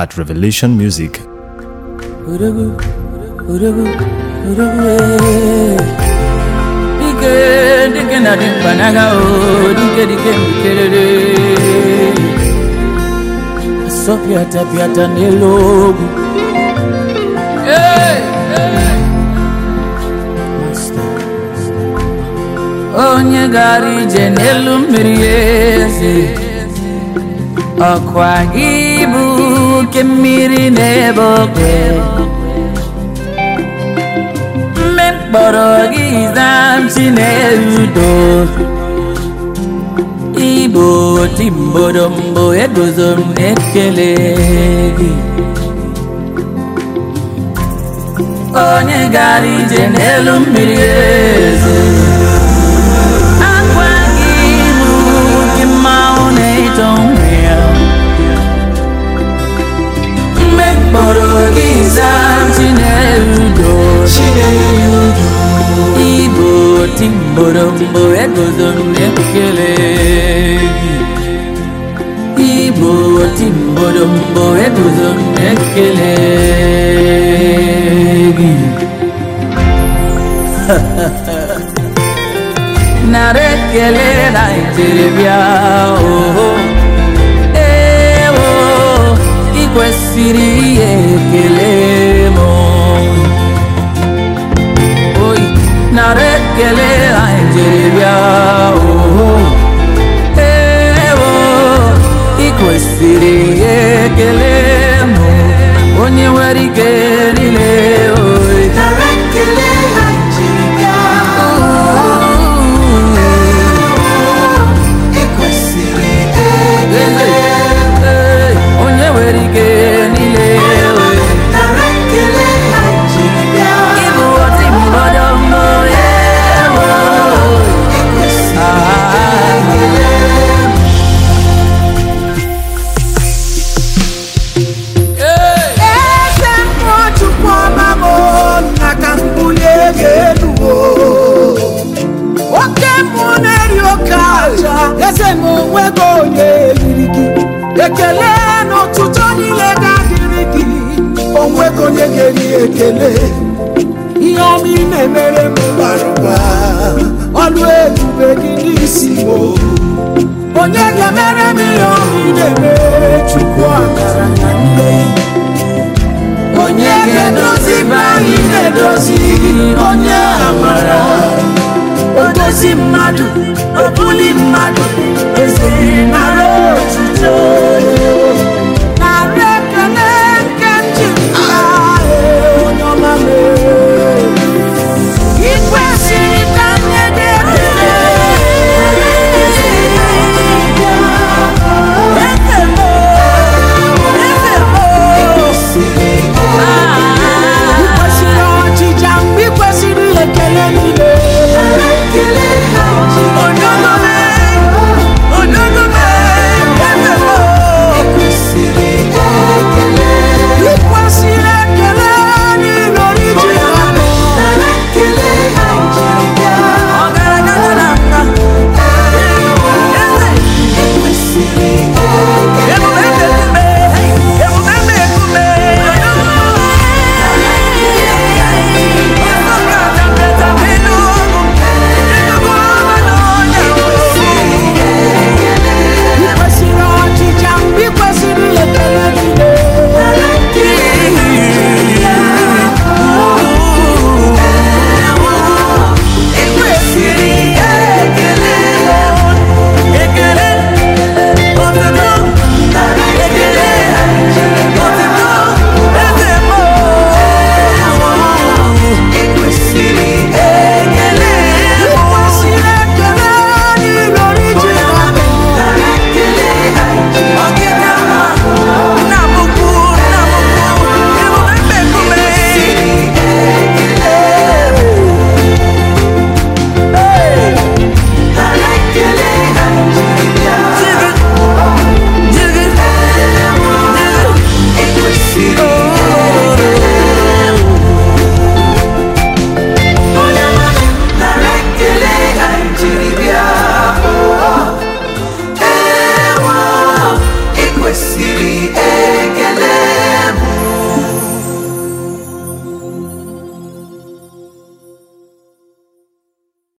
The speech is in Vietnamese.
at Revelation Music. Onye gara ije n'elu mmiri eze Ọkwa ibu bụ oke mmiri n'ebe oke mme mkpọrọ gị si na-erudo igbo timbodombo eguzo m na-ekele gị onye gara ije n'elu mmiri eze timborombo egozo m na-ekele gị igbo timborombo egozo m na-ekele gị nara ekele naijiria oho kelele anjelibia ohu oh. ewo oh. ikwesịrị ekele. Onwego onye gị ekele n'ụtụtụ niile ga-adịrị gị onwego onye ga-eri ekele. Ihe ọma ị na-emere m bara ụba ọlụ ebube gị n'isi m. Onye ga-emere m ihe ọma ị na-emere chukwu onye ga-edozi be anyị na-edozi. Onye ozi mmadụ obuli mmadụ eze nara otuto